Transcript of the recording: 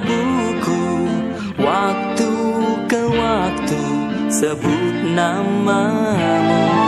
buku Waktu ke waktu sebut namamu.